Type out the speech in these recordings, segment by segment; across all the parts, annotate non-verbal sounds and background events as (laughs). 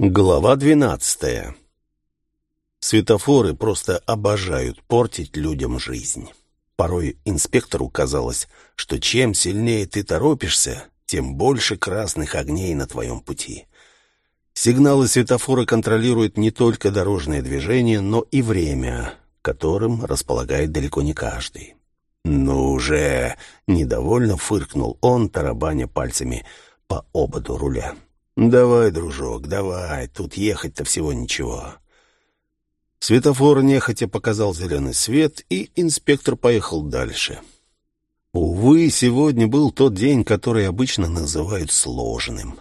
Глава двенадцатая. Светофоры просто обожают портить людям жизнь. Порой инспектору казалось, что чем сильнее ты торопишься, тем больше красных огней на твоем пути. Сигналы светофора контролируют не только дорожное движение, но и время, которым располагает далеко не каждый. «Ну уже!» — недовольно фыркнул он, тарабаня пальцами по ободу руля. «Давай, дружок, давай, тут ехать-то всего ничего». Светофор нехотя показал зеленый свет, и инспектор поехал дальше. Увы, сегодня был тот день, который обычно называют сложным.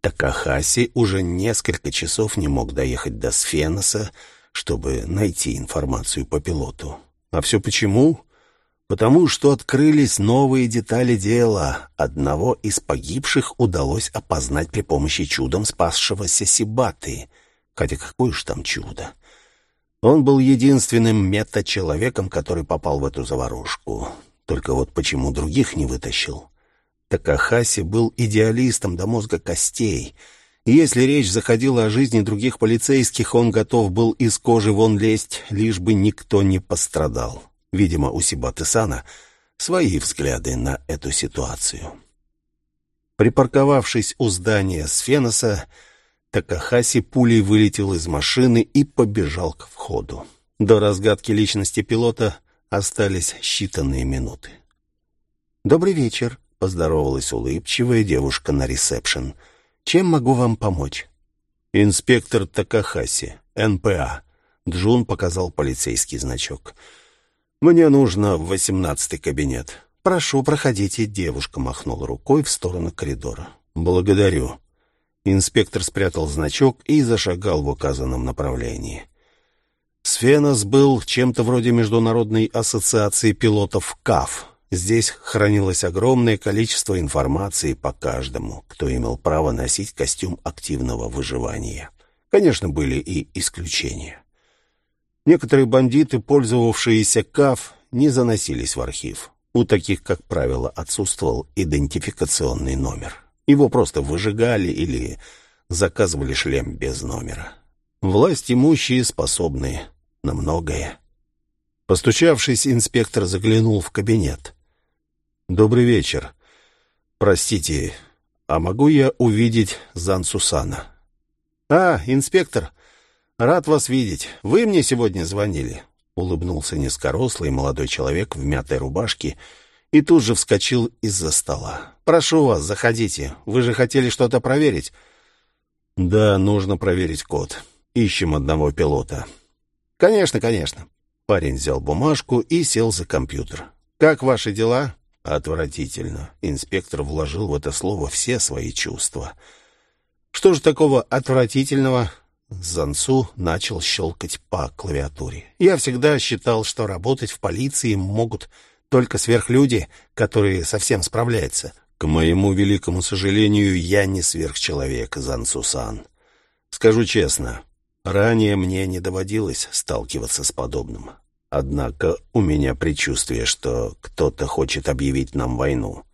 Такахаси уже несколько часов не мог доехать до Сфеноса, чтобы найти информацию по пилоту. А все почему? Потому что открылись новые детали дела. Одного из погибших удалось опознать при помощи чудом спасшегося Сибаты. Хотя какое уж там чудо. Он был единственным мета-человеком, который попал в эту заварушку. Только вот почему других не вытащил? Такахаси был идеалистом до мозга костей. И если речь заходила о жизни других полицейских, он готов был из кожи вон лезть, лишь бы никто не пострадал. Видимо, у Сибаты-сана свои взгляды на эту ситуацию. Припарковавшись у здания Сфеноса, Такахаси пулей вылетел из машины и побежал к входу. До разгадки личности пилота остались считанные минуты. «Добрый вечер», — поздоровалась улыбчивая девушка на ресепшн. «Чем могу вам помочь?» «Инспектор Такахаси, НПА». Джун показал полицейский значок. «Мне нужно в восемнадцатый кабинет». «Прошу, проходите», — девушка махнула рукой в сторону коридора. «Благодарю». Инспектор спрятал значок и зашагал в указанном направлении. Сфенос был чем-то вроде Международной ассоциации пилотов КАФ. Здесь хранилось огромное количество информации по каждому, кто имел право носить костюм активного выживания. Конечно, были и исключения. Некоторые бандиты, пользовавшиеся КАФ, не заносились в архив. У таких, как правило, отсутствовал идентификационный номер. Его просто выжигали или заказывали шлем без номера. Власть имущие способны на многое. Постучавшись, инспектор заглянул в кабинет. «Добрый вечер. Простите, а могу я увидеть Зан Сусана?» «А, инспектор, «Рад вас видеть. Вы мне сегодня звонили?» Улыбнулся низкорослый молодой человек в мятой рубашке и тут же вскочил из-за стола. «Прошу вас, заходите. Вы же хотели что-то проверить?» «Да, нужно проверить код. Ищем одного пилота». «Конечно, конечно». Парень взял бумажку и сел за компьютер. «Как ваши дела?» «Отвратительно». Инспектор вложил в это слово все свои чувства. «Что же такого отвратительного?» Зансу начал щелкать по клавиатуре. «Я всегда считал, что работать в полиции могут только сверхлюди, которые совсем справляются. К моему великому сожалению, я не сверхчеловек, Зансу-сан. Скажу честно, ранее мне не доводилось сталкиваться с подобным. Однако у меня предчувствие, что кто-то хочет объявить нам войну.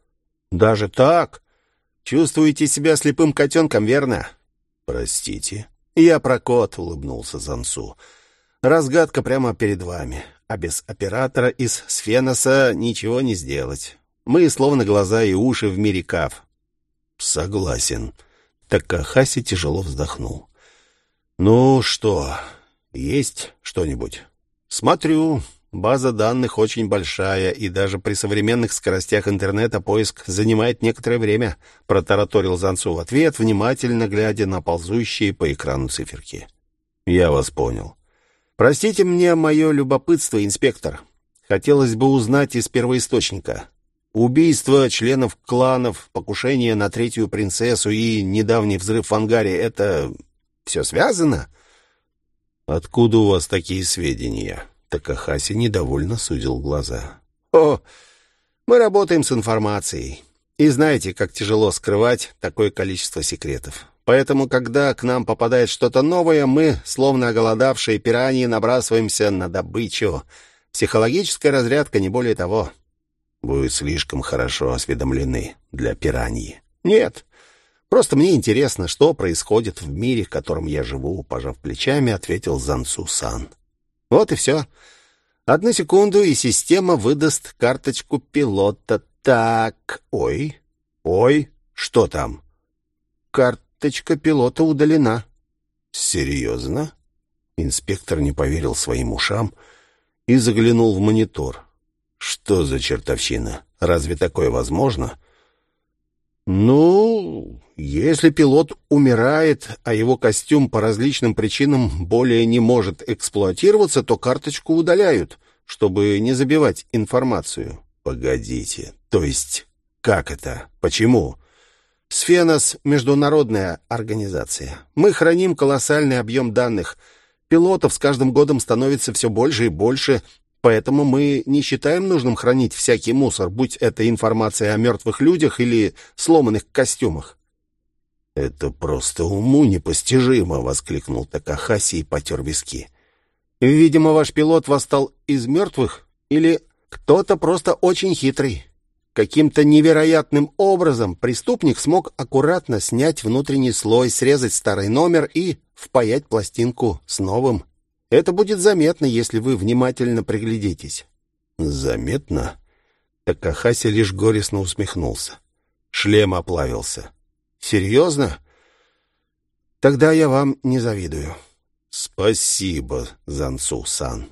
Даже так? Чувствуете себя слепым котенком, верно? Простите. «Я про код», — улыбнулся Зансу. «Разгадка прямо перед вами, а без оператора из Сфеноса ничего не сделать. Мы словно глаза и уши в мире Кав». «Согласен». Такахаси тяжело вздохнул. «Ну что, есть что-нибудь?» «Смотрю. База данных очень большая, и даже при современных скоростях интернета поиск занимает некоторое время», — протараторил Занцу в ответ, внимательно глядя на ползущие по экрану циферки. «Я вас понял. Простите мне мое любопытство, инспектор. Хотелось бы узнать из первоисточника. Убийство членов кланов, покушение на третью принцессу и недавний взрыв в ангаре — это все связано?» «Откуда у вас такие сведения?» Такахаси недовольно судил глаза. «О, мы работаем с информацией. И знаете, как тяжело скрывать такое количество секретов. Поэтому, когда к нам попадает что-то новое, мы, словно оголодавшие пираньи, набрасываемся на добычу. Психологическая разрядка, не более того». «Вы слишком хорошо осведомлены для пираньи». «Нет, Просто мне интересно, что происходит в мире, в котором я живу, пожав плечами, ответил Зансу-сан. Вот и все. Одну секунду, и система выдаст карточку пилота. Так, ой, ой, что там? Карточка пилота удалена. Серьезно? Инспектор не поверил своим ушам и заглянул в монитор. Что за чертовщина? Разве такое возможно? Ну, если пилот умирает, а его костюм по различным причинам более не может эксплуатироваться, то карточку удаляют, чтобы не забивать информацию. Погодите, то есть как это? Почему? Сфенос — международная организация. Мы храним колоссальный объем данных. Пилотов с каждым годом становится все больше и больше, Поэтому мы не считаем нужным хранить всякий мусор, будь это информация о мертвых людях или сломанных костюмах. «Это просто уму непостижимо!» — воскликнул Такахаси и потер виски. «Видимо, ваш пилот восстал из мертвых, или кто-то просто очень хитрый. Каким-то невероятным образом преступник смог аккуратно снять внутренний слой, срезать старый номер и впаять пластинку с новым. Это будет заметно, если вы внимательно приглядитесь». «Заметно?» Такахаси лишь горестно усмехнулся. Шлем оплавился. «Серьезно? Тогда я вам не завидую». «Спасибо, Зансу-сан».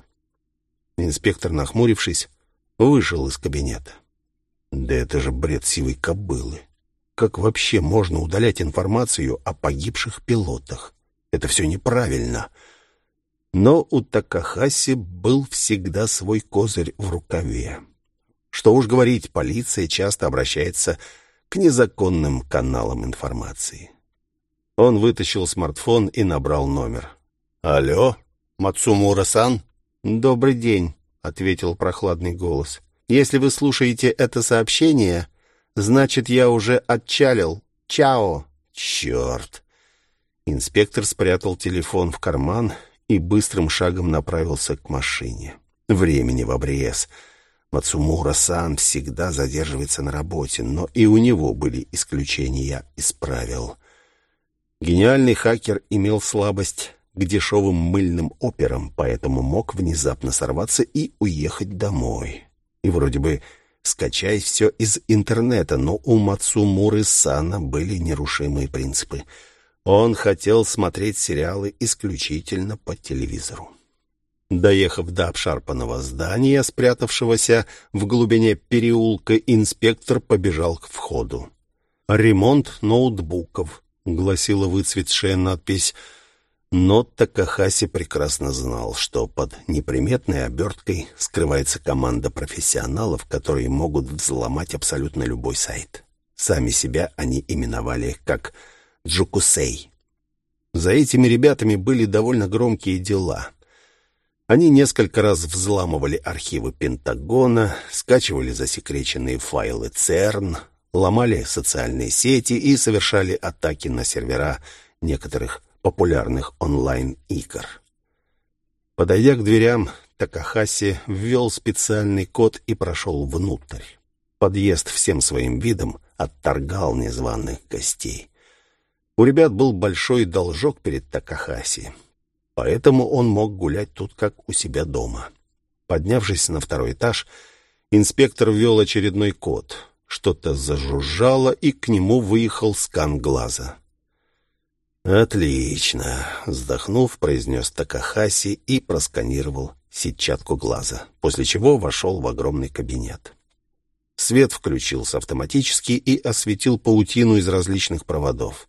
Инспектор, нахмурившись, вышел из кабинета. «Да это же бред сивой кобылы. Как вообще можно удалять информацию о погибших пилотах? Это все неправильно». Но у Такахаси был всегда свой козырь в рукаве. Что уж говорить, полиция часто обращается к незаконным каналам информации. Он вытащил смартфон и набрал номер. «Алло, Мацумура-сан?» «Добрый день», — ответил прохладный голос. «Если вы слушаете это сообщение, значит, я уже отчалил. Чао!» «Черт!» Инспектор спрятал телефон в карман и быстрым шагом направился к машине. Времени в обрез. Мацумура-сан всегда задерживается на работе, но и у него были исключения из правил. Гениальный хакер имел слабость к дешевым мыльным операм, поэтому мог внезапно сорваться и уехать домой. И вроде бы скачай все из интернета, но у Мацумуры-сана были нерушимые принципы — он хотел смотреть сериалы исключительно по телевизору. Доехав до обшарпанного здания, спрятавшегося в глубине переулка, инспектор побежал к входу. «Ремонт ноутбуков», — гласила выцветшая надпись, но Такахаси прекрасно знал, что под неприметной оберткой скрывается команда профессионалов, которые могут взломать абсолютно любой сайт. Сами себя они именовали как «Ремонт Джукусей. За этими ребятами были довольно громкие дела. Они несколько раз взламывали архивы Пентагона, скачивали засекреченные файлы ЦЕРН, ломали социальные сети и совершали атаки на сервера некоторых популярных онлайн-игр. Подойдя к дверям, Такахаси ввел специальный код и прошел внутрь. Подъезд всем своим видом отторгал незваных гостей. У ребят был большой должок перед Такахаси, поэтому он мог гулять тут как у себя дома. Поднявшись на второй этаж, инспектор ввел очередной код. Что-то зажужжало, и к нему выехал скан глаза. «Отлично!» — вздохнув, произнес Такахаси и просканировал сетчатку глаза, после чего вошел в огромный кабинет. Свет включился автоматически и осветил паутину из различных проводов.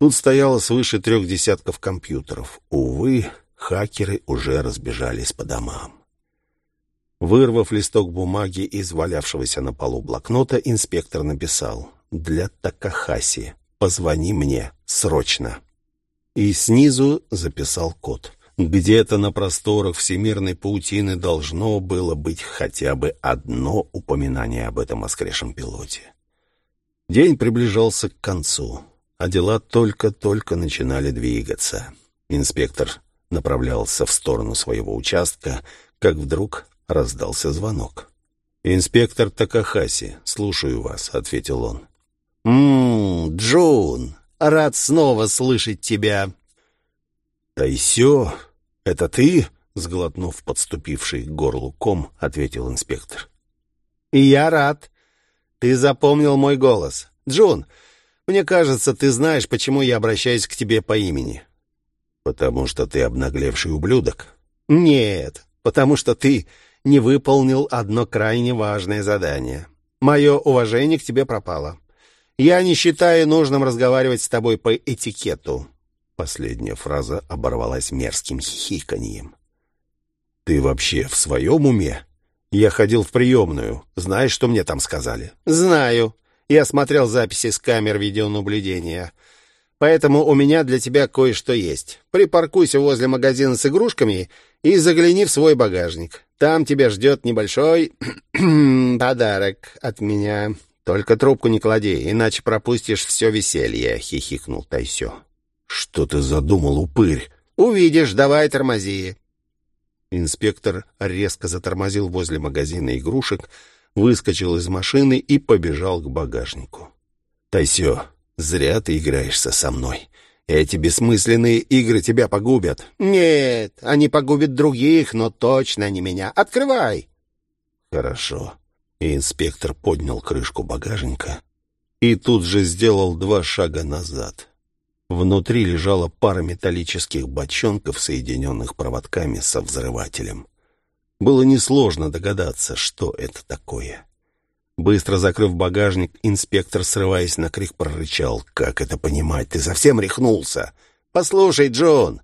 Тут стояло свыше трех десятков компьютеров. Увы, хакеры уже разбежались по домам. Вырвав листок бумаги из валявшегося на полу блокнота, инспектор написал «Для Такахаси. Позвони мне. Срочно». И снизу записал код. Где-то на просторах всемирной паутины должно было быть хотя бы одно упоминание об этом воскресшем пилоте. День приближался к концу а дела только-только начинали двигаться. Инспектор направлялся в сторону своего участка, как вдруг раздался звонок. «Инспектор Такахаси, слушаю вас», — ответил он. «Ммм, Джун, рад снова слышать тебя». «Тайсё, это ты?» — сглотнув подступивший к горлу ком, ответил инспектор. «И я рад. Ты запомнил мой голос. Джун, мне кажется, ты знаешь, почему я обращаюсь к тебе по имени». «Потому что ты обнаглевший ублюдок?» «Нет, потому что ты не выполнил одно крайне важное задание. Мое уважение к тебе пропало. Я не считаю нужным разговаривать с тобой по этикету». Последняя фраза оборвалась мерзким хихиканьем. «Ты вообще в своем уме? Я ходил в приемную. Знаешь, что мне там сказали?» «Знаю. Я смотрел записи с камер видеонаблюдения. Поэтому у меня для тебя кое-что есть. Припаркуйся возле магазина с игрушками и загляни в свой багажник. Там тебя ждет небольшой (clears throat) подарок от меня. Только трубку не клади, иначе пропустишь все веселье», — хихикнул Тайсё. «Что ты задумал, упырь?» «Увидишь, давай тормози». Инспектор резко затормозил возле магазина игрушек, выскочил из машины и побежал к багажнику. «Тайсё, зря ты играешься со мной. Эти бессмысленные игры тебя погубят». «Нет, они погубят других, но точно не меня. Открывай!» «Хорошо». И инспектор поднял крышку багажника и тут же сделал два шага назад. Внутри лежала пара металлических бочонков, соединенных проводками со взрывателем. Было несложно догадаться, что это такое. Быстро закрыв багажник, инспектор, срываясь на крик, прорычал. «Как это понимать? Ты совсем рехнулся?» «Послушай, Джон,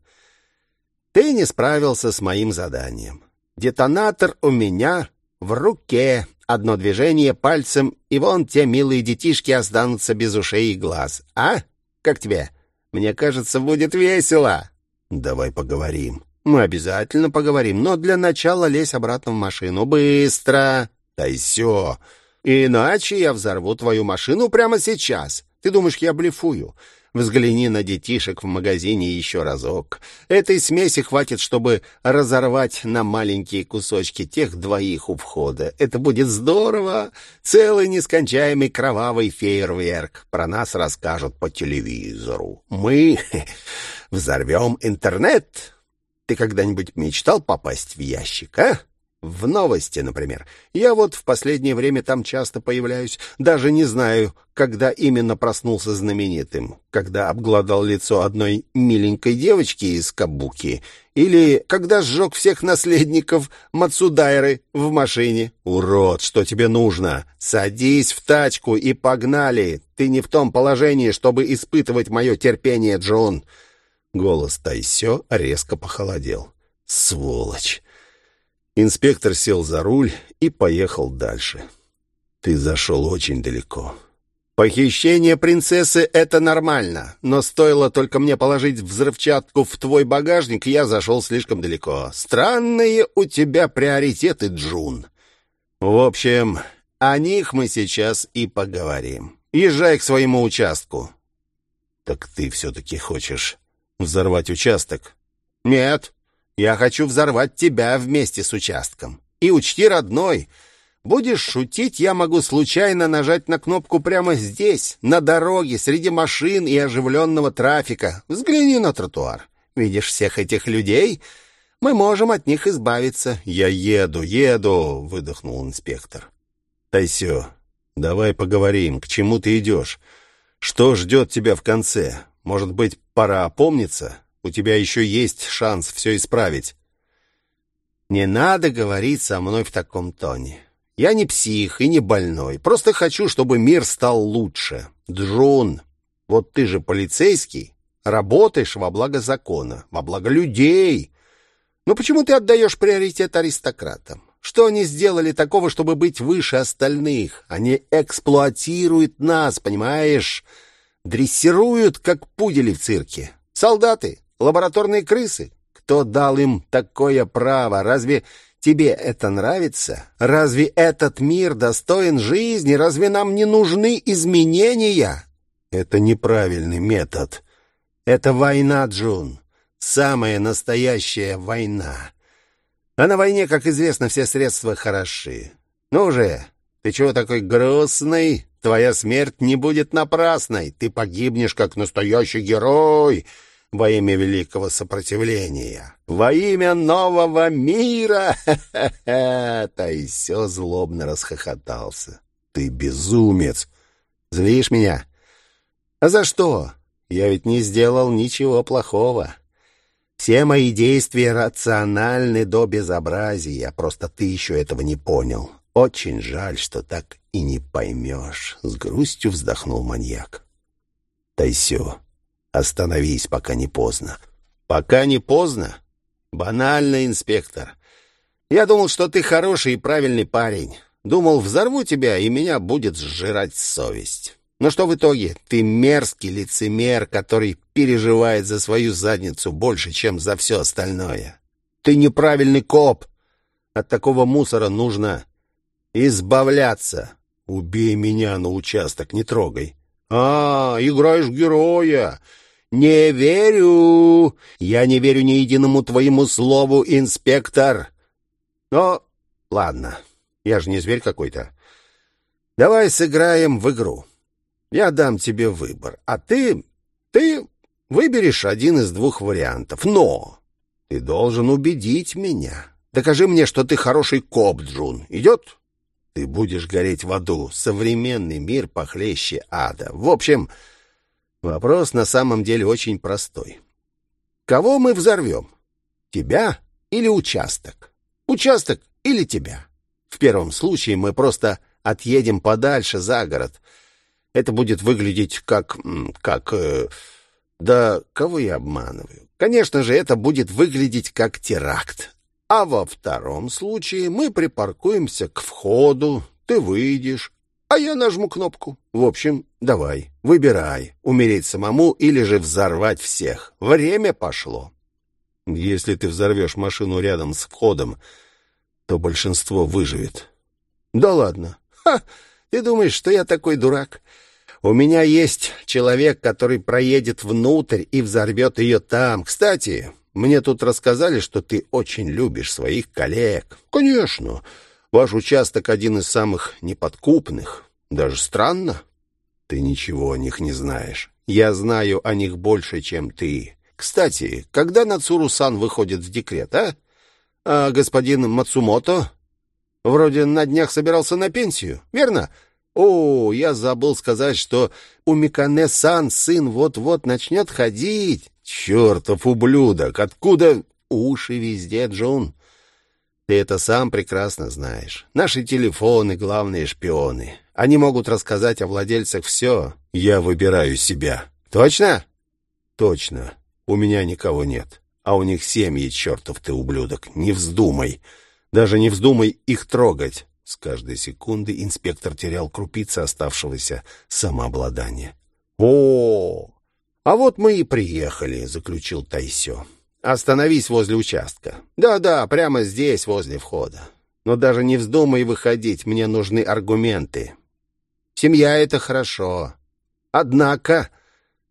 ты не справился с моим заданием. Детонатор у меня в руке. Одно движение пальцем, и вон те милые детишки останутся без ушей и глаз. А? Как тебе?» Мне кажется, будет весело. Давай поговорим. Мы обязательно поговорим, но для начала лезь обратно в машину. Быстро. Тайсё. Иначе я взорву твою машину прямо сейчас. Ты думаешь, я блефую? Взгляни на детишек в магазине еще разок. Этой смеси хватит, чтобы разорвать на маленькие кусочки тех двоих у входа. Это будет здорово. Целый нескончаемый кровавый фейерверк. Про нас расскажут по телевизору. Мы (laughs) взорвем интернет. Ты когда-нибудь мечтал попасть в ящик, а? В новости, например. Я вот в последнее время там часто появляюсь. Даже не знаю, когда именно проснулся знаменитым. Когда обглодал лицо одной миленькой девочки из Кабуки. Или когда сжег всех наследников Мацудайры в машине. Урод, что тебе нужно? Садись в тачку и погнали. Ты не в том положении, чтобы испытывать мое терпение, Джон. Голос Тайсё резко похолодел. Сволочь! Инспектор сел за руль и поехал дальше. «Ты зашел очень далеко». «Похищение принцессы — это нормально, но стоило только мне положить взрывчатку в твой багажник, я зашел слишком далеко. Странные у тебя приоритеты, Джун. В общем, о них мы сейчас и поговорим. Езжай к своему участку». «Так ты все-таки хочешь взорвать участок?» «Нет, я хочу взорвать тебя вместе с участком. И учти, родной, будешь шутить, я могу случайно нажать на кнопку прямо здесь, на дороге, среди машин и оживленного трафика. Взгляни на тротуар. Видишь всех этих людей? Мы можем от них избавиться. Я еду, еду, выдохнул инспектор. Тайсё, давай поговорим, к чему ты идешь? Что ждет тебя в конце? Может быть, пора опомниться? У тебя еще есть шанс все исправить. Не надо говорить со мной в таком тоне. Я не псих и не больной. Просто хочу, чтобы мир стал лучше. Джон, вот ты же полицейский. Работаешь во благо закона, во благо людей. Но почему ты отдаешь приоритет аристократам? Что они сделали такого, чтобы быть выше остальных? Они эксплуатируют нас, понимаешь? Дрессируют, как пудели в цирке. Солдаты, Лабораторные крысы? Кто дал им такое право? Разве тебе это нравится? Разве этот мир достоин жизни? Разве нам не нужны изменения? Это неправильный метод. Это война, Джун. Самая настоящая война. А на войне, как известно, все средства хороши. Ну же, ты чего такой грустный? Твоя смерть не будет напрасной. Ты погибнешь как настоящий герой во имя великого сопротивления, во имя нового мира!» Тайсё злобно расхохотался. «Ты безумец! Злишь меня? А за что? Я ведь не сделал ничего плохого. Все мои действия рациональны до безобразия, просто ты еще этого не понял. Очень жаль, что так и не поймешь», — с грустью вздохнул маньяк. «Тайсё, остановись, пока не поздно». «Пока не поздно? Банально, инспектор. Я думал, что ты хороший и правильный парень. Думал, взорву тебя, и меня будет сжирать совесть. Но что в итоге? Ты мерзкий лицемер, который переживает за свою задницу больше, чем за все остальное. Ты неправильный коп. От такого мусора нужно избавляться. Убей меня на участок, не трогай. А, играешь героя. Не верю. Я не верю ни единому твоему слову, инспектор. Но ладно, я же не зверь какой-то. Давай сыграем в игру. Я дам тебе выбор, а ты... ты выберешь один из двух вариантов. Но ты должен убедить меня. Докажи мне, что ты хороший коп, Джун. Идет? Ты будешь гореть в аду. Современный мир похлеще ада. В общем, вопрос на самом деле очень простой. Кого мы взорвем? Тебя или участок? Участок или тебя? В первом случае мы просто отъедем подальше за город — это будет выглядеть как... как... Э, да кого я обманываю? Конечно же, это будет выглядеть как теракт. А во втором случае мы припаркуемся к входу, ты выйдешь, а я нажму кнопку. В общем, давай, выбирай, умереть самому или же взорвать всех. Время пошло. Если ты взорвешь машину рядом с входом, то большинство выживет. Да ладно. Ха! Ты думаешь, что я такой дурак? У меня есть человек, который проедет внутрь и взорвет ее там. Кстати, мне тут рассказали, что ты очень любишь своих коллег. Конечно. Ваш участок один из самых неподкупных. Даже странно. Ты ничего о них не знаешь. Я знаю о них больше, чем ты. Кстати, когда Нацуру-сан выходит в декрет, а? А господин Мацумото вроде на днях собирался на пенсию, верно? О, я забыл сказать, что у Микане-сан сын вот-вот начнет ходить. Чертов ублюдок! Откуда уши везде, Джун? Ты это сам прекрасно знаешь. Наши телефоны — главные шпионы. Они могут рассказать о владельцах все. Я выбираю себя. Точно? Точно. У меня никого нет. А у них семьи, чертов ты ублюдок. Не вздумай. Даже не вздумай их трогать. С каждой секунды инспектор терял крупицы оставшегося самообладания. «О, а вот мы и приехали», — заключил Тайсё. «Остановись возле участка. Да-да, прямо здесь, возле входа. Но даже не вздумай выходить, мне нужны аргументы. Семья — это хорошо. Однако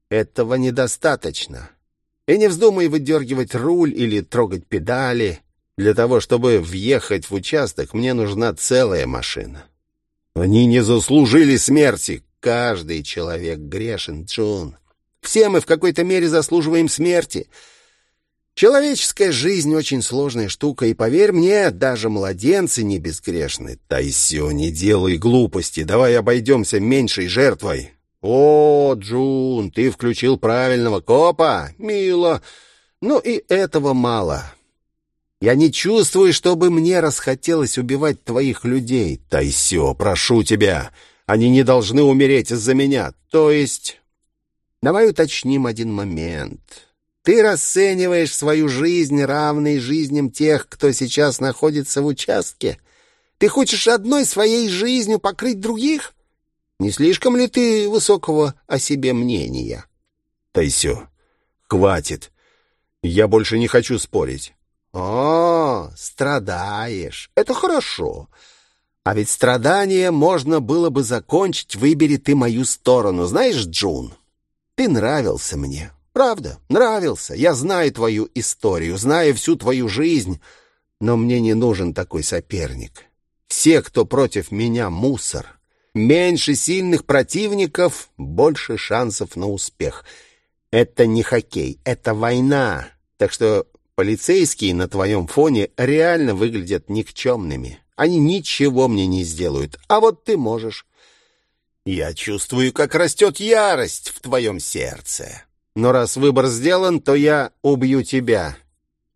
этого недостаточно. И не вздумай выдергивать руль или трогать педали. Для того, чтобы въехать в участок, мне нужна целая машина. Они не заслужили смерти. Каждый человек грешен, Джон. Все мы в какой-то мере заслуживаем смерти. Человеческая жизнь очень сложная штука, и поверь мне, даже младенцы не безгрешны. Тайсё, не делай глупости, давай обойдемся меньшей жертвой. О, Джун, ты включил правильного копа, мило. Но и этого мало. Я не чувствую, чтобы мне расхотелось убивать твоих людей. Тайсё, прошу тебя, они не должны умереть из-за меня. То есть... Давай уточним один момент. Ты расцениваешь свою жизнь равной жизням тех, кто сейчас находится в участке? Ты хочешь одной своей жизнью покрыть других? Не слишком ли ты высокого о себе мнения? Тайсё, хватит. Я больше не хочу спорить. «О, страдаешь. Это хорошо. А ведь страдания можно было бы закончить, выбери ты мою сторону. Знаешь, Джун, ты нравился мне. Правда, нравился. Я знаю твою историю, знаю всю твою жизнь, но мне не нужен такой соперник. Все, кто против меня, мусор. Меньше сильных противников, больше шансов на успех. Это не хоккей, это война. Так что полицейские на твоем фоне реально выглядят никчемными. Они ничего мне не сделают, а вот ты можешь. Я чувствую, как растет ярость в твоем сердце. Но раз выбор сделан, то я убью тебя.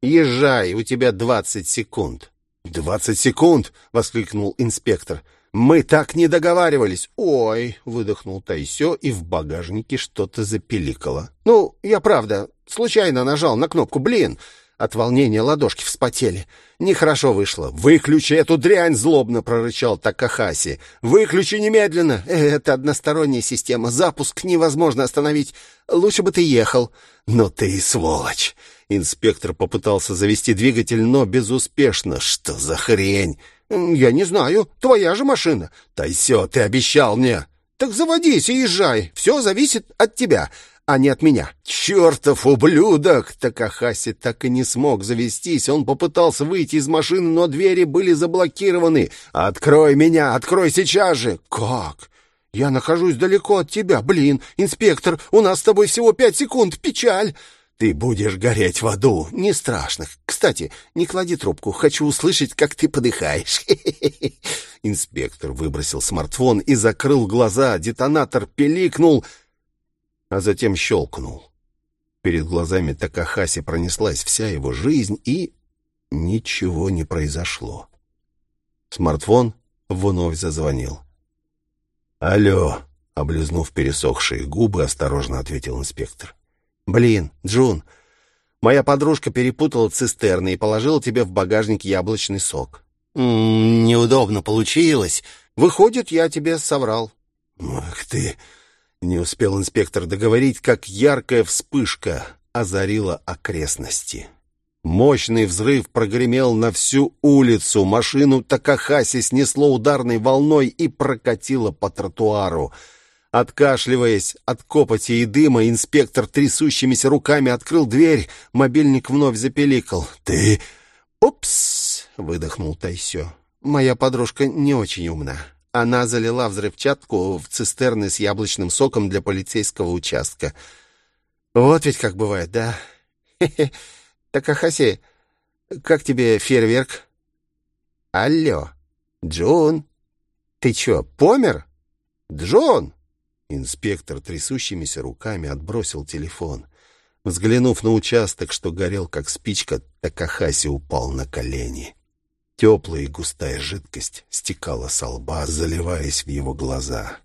Езжай, у тебя двадцать секунд. «Двадцать секунд!» — воскликнул инспектор. «Мы так не договаривались!» «Ой!» — выдохнул Тайсё, и в багажнике что-то запеликало. «Ну, я правда, случайно нажал на кнопку, блин!» От волнения ладошки вспотели. Нехорошо вышло. «Выключи эту дрянь!» — злобно прорычал Такахаси. «Выключи немедленно! Это односторонняя система. Запуск невозможно остановить. Лучше бы ты ехал». «Но ты и сволочь!» Инспектор попытался завести двигатель, но безуспешно. «Что за хрень?» «Я не знаю. Твоя же машина». «Тайсё, ты обещал мне». «Так заводись и езжай. Все зависит от тебя а не от меня. Чертов ублюдок! Такахаси так и не смог завестись. Он попытался выйти из машины, но двери были заблокированы. Открой меня! Открой сейчас же! Как? Я нахожусь далеко от тебя. Блин, инспектор, у нас с тобой всего пять секунд. Печаль! Ты будешь гореть в аду. Не страшно. Кстати, не клади трубку. Хочу услышать, как ты подыхаешь. (laughs) Инспектор выбросил смартфон и закрыл глаза. Детонатор пиликнул — а затем щелкнул. Перед глазами Такахаси пронеслась вся его жизнь, и ничего не произошло. Смартфон вновь зазвонил. «Алло!» — облизнув пересохшие губы, осторожно ответил инспектор. «Блин, Джун, моя подружка перепутала цистерны и положила тебе в багажник яблочный сок». «М -м, «Неудобно получилось. Выходит, я тебе соврал». «Ах ты!» Не успел инспектор договорить, как яркая вспышка озарила окрестности. Мощный взрыв прогремел на всю улицу. Машину Такахаси снесло ударной волной и прокатило по тротуару. Откашливаясь от копоти и дыма, инспектор трясущимися руками открыл дверь. Мобильник вновь запеликал. «Ты...» «Упс!» — выдохнул Тайсё. «Моя подружка не очень умна. Она залила взрывчатку в цистерны с яблочным соком для полицейского участка. Вот ведь как бывает, да? Так, Ахаси, как тебе фейерверк? Алло, Джон, ты чё, помер? Джон! Инспектор трясущимися руками отбросил телефон. Взглянув на участок, что горел как спичка, Такахаси упал на колени. Теплая и густая жидкость стекала со лба, заливаясь в его глаза.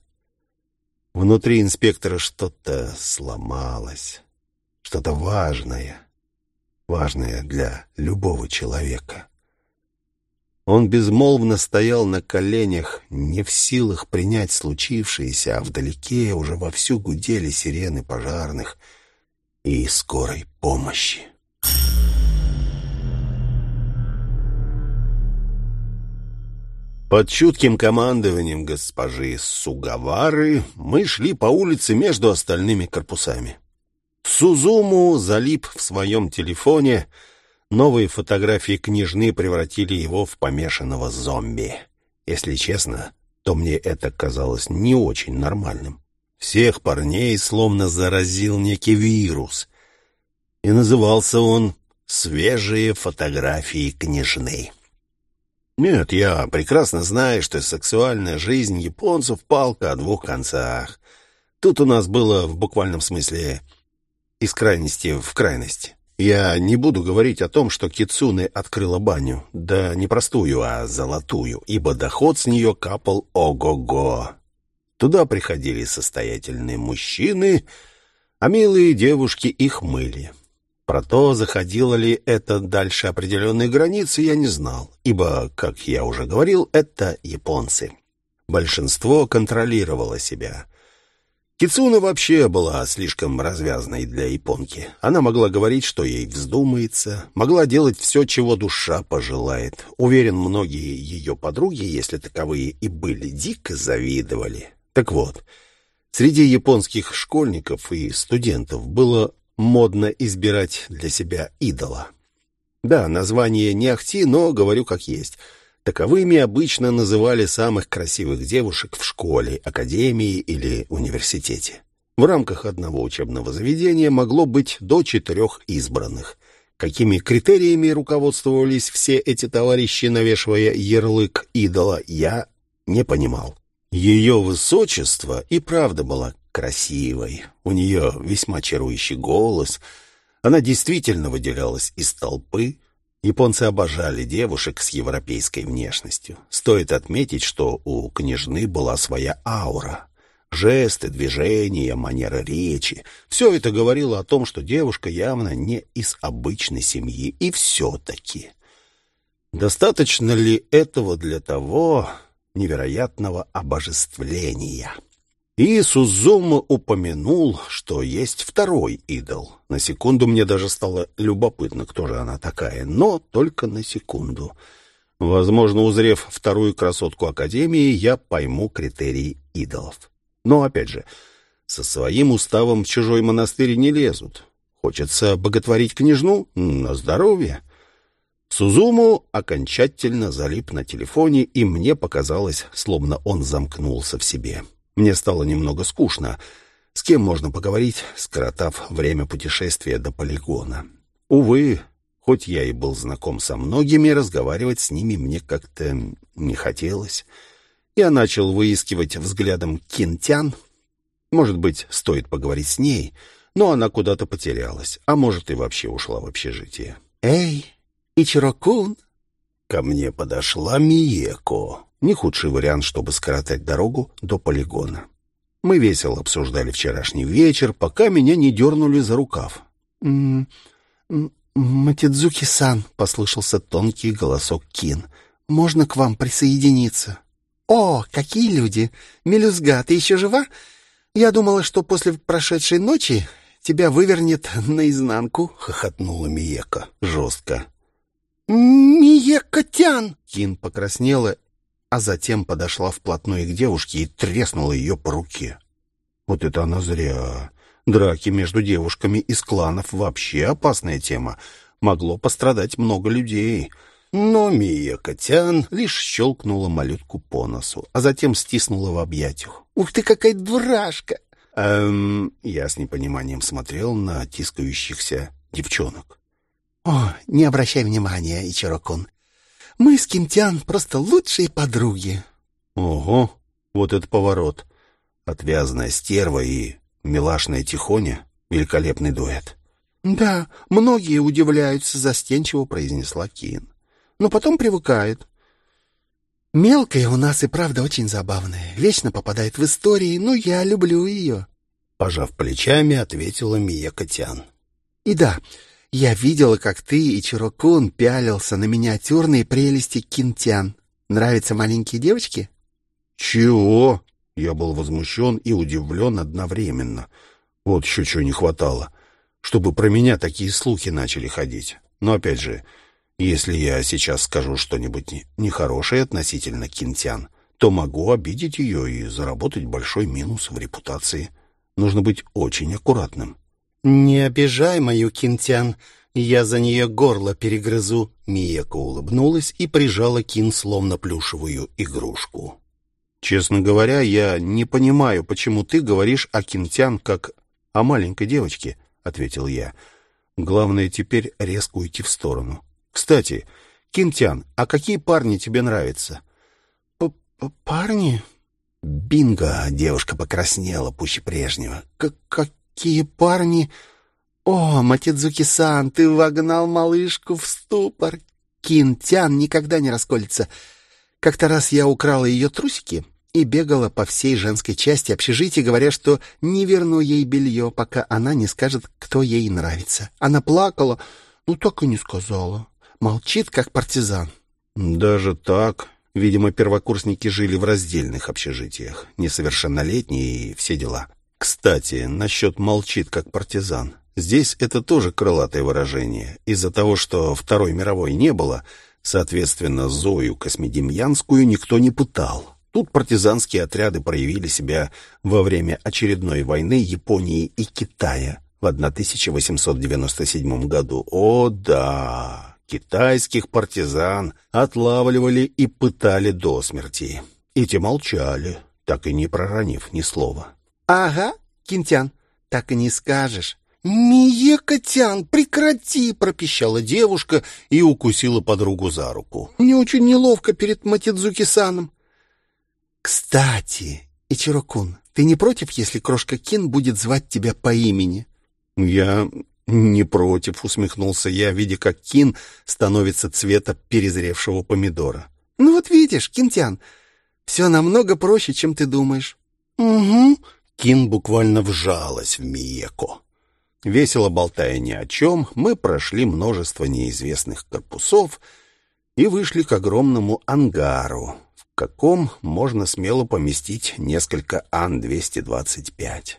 Внутри инспектора что-то сломалось, что-то важное, важное для любого человека. Он безмолвно стоял на коленях, не в силах принять случившееся, а вдалеке уже вовсю гудели сирены пожарных и скорой помощи. Под чутким командованием госпожи Сугавары мы шли по улице между остальными корпусами. Сузуму залип в своем телефоне. Новые фотографии княжны превратили его в помешанного зомби. Если честно, то мне это казалось не очень нормальным. Всех парней словно заразил некий вирус. И назывался он «Свежие фотографии княжны». Нет, я прекрасно знаю, что сексуальная жизнь японцев палка о двух концах. Тут у нас было в буквальном смысле из крайности в крайность. Я не буду говорить о том, что Кицуне открыла баню. Да не простую, а золотую, ибо доход с нее капал ого-го. Туда приходили состоятельные мужчины, а милые девушки их мыли. Про то, заходило ли это дальше определенной границы, я не знал, ибо, как я уже говорил, это японцы. Большинство контролировало себя. Кицуна вообще была слишком развязной для японки. Она могла говорить, что ей вздумается, могла делать все, чего душа пожелает. Уверен, многие ее подруги, если таковые и были, дико завидовали. Так вот, среди японских школьников и студентов было модно избирать для себя идола. Да, название не ахти, но говорю как есть. Таковыми обычно называли самых красивых девушек в школе, академии или университете. В рамках одного учебного заведения могло быть до четырех избранных. Какими критериями руководствовались все эти товарищи, навешивая ярлык идола, я не понимал. Ее высочество и правда была красивой. У нее весьма чарующий голос. Она действительно выделялась из толпы. Японцы обожали девушек с европейской внешностью. Стоит отметить, что у княжны была своя аура. Жесты, движения, манера речи — все это говорило о том, что девушка явно не из обычной семьи. И все-таки... Достаточно ли этого для того, невероятного обожествления. И Сузума упомянул, что есть второй идол. На секунду мне даже стало любопытно, кто же она такая, но только на секунду. Возможно, узрев вторую красотку Академии, я пойму критерии идолов. Но, опять же, со своим уставом в чужой монастырь не лезут. Хочется боготворить княжну? На здоровье. Сузуму окончательно залип на телефоне, и мне показалось, словно он замкнулся в себе. Мне стало немного скучно. С кем можно поговорить, скоротав время путешествия до полигона? Увы, хоть я и был знаком со многими, разговаривать с ними мне как-то не хотелось. Я начал выискивать взглядом Кинтян. Может быть, стоит поговорить с ней, но она куда-то потерялась, а может и вообще ушла в общежитие. «Эй, Ичирокун!» Ко мне подошла Миеко. Не худший вариант, чтобы скоротать дорогу до полигона. Мы весело обсуждали вчерашний вечер, пока меня не дернули за рукав. «М «Матидзуки-сан», — послышался тонкий голосок Кин, — «можно к вам присоединиться?» «О, какие люди! Мелюзга, ты еще жива? Я думала, что после прошедшей ночи тебя вывернет наизнанку», — хохотнула Миека жестко. «Миекотян!» Кин покраснела, а затем подошла вплотную к девушке и треснула ее по руке. Вот это она зря. Драки между девушками из кланов вообще опасная тема. Могло пострадать много людей. Но Мия Котян лишь щелкнула малютку по носу, а затем стиснула в объятиях. «Ух ты, какая дурашка!» Эм, я с непониманием смотрел на тискающихся девчонок. «О, не обращай внимания, Ичирокун. Мы с Кинтян просто лучшие подруги». «Ого, вот это поворот. Отвязная стерва и милашная тихоня — великолепный дуэт». «Да, многие удивляются», — застенчиво произнесла Кин. «Но потом привыкают. Мелкая у нас и правда очень забавная. Вечно попадает в истории, но я люблю ее». Пожав плечами, ответила Мия Котян. «И да, я видела, как ты и Чирокун пялился на миниатюрные прелести кинтян. Нравятся маленькие девочки? Чего? Я был возмущен и удивлен одновременно. Вот еще чего не хватало. Чтобы про меня такие слухи начали ходить. Но опять же, если я сейчас скажу что-нибудь нехорошее относительно кинтян, то могу обидеть ее и заработать большой минус в репутации. Нужно быть очень аккуратным. «Не обижай мою Кинтян, я за нее горло перегрызу». Мияко улыбнулась и прижала Кин словно плюшевую игрушку. «Честно говоря, я не понимаю, почему ты говоришь о Кинтян как о маленькой девочке», — ответил я. «Главное теперь резко уйти в сторону. Кстати, Кинтян, а какие парни тебе нравятся?» П -п «Парни?» Бинго, девушка покраснела пуще прежнего. Как какие парни! О, Матидзуки-сан, ты вогнал малышку в ступор. Кинтян никогда не расколется. Как-то раз я украла ее трусики и бегала по всей женской части общежития, говоря, что не верну ей белье, пока она не скажет, кто ей нравится. Она плакала, ну так и не сказала. Молчит, как партизан. Даже так? Видимо, первокурсники жили в раздельных общежитиях, несовершеннолетние и все дела. Кстати, насчет «молчит, как партизан». Здесь это тоже крылатое выражение. Из-за того, что Второй мировой не было, соответственно, Зою Космедемьянскую никто не пытал. Тут партизанские отряды проявили себя во время очередной войны Японии и Китая в 1897 году. О, да! китайских партизан отлавливали и пытали до смерти. И те молчали, так и не проронив ни слова. «Ага, Кинтян, так и не скажешь». «Миекотян, прекрати!» — пропищала девушка и укусила подругу за руку. «Мне очень неловко перед Матидзуки-саном». «Кстати, Ичирокун, ты не против, если крошка Кин будет звать тебя по имени?» «Я не против», — усмехнулся я, видя, как Кин становится цвета перезревшего помидора. «Ну вот видишь, Кинтян, все намного проще, чем ты думаешь». «Угу». Кин буквально вжалась в Миеко. Весело болтая ни о чем, мы прошли множество неизвестных корпусов и вышли к огромному ангару, в каком можно смело поместить несколько Ан-225.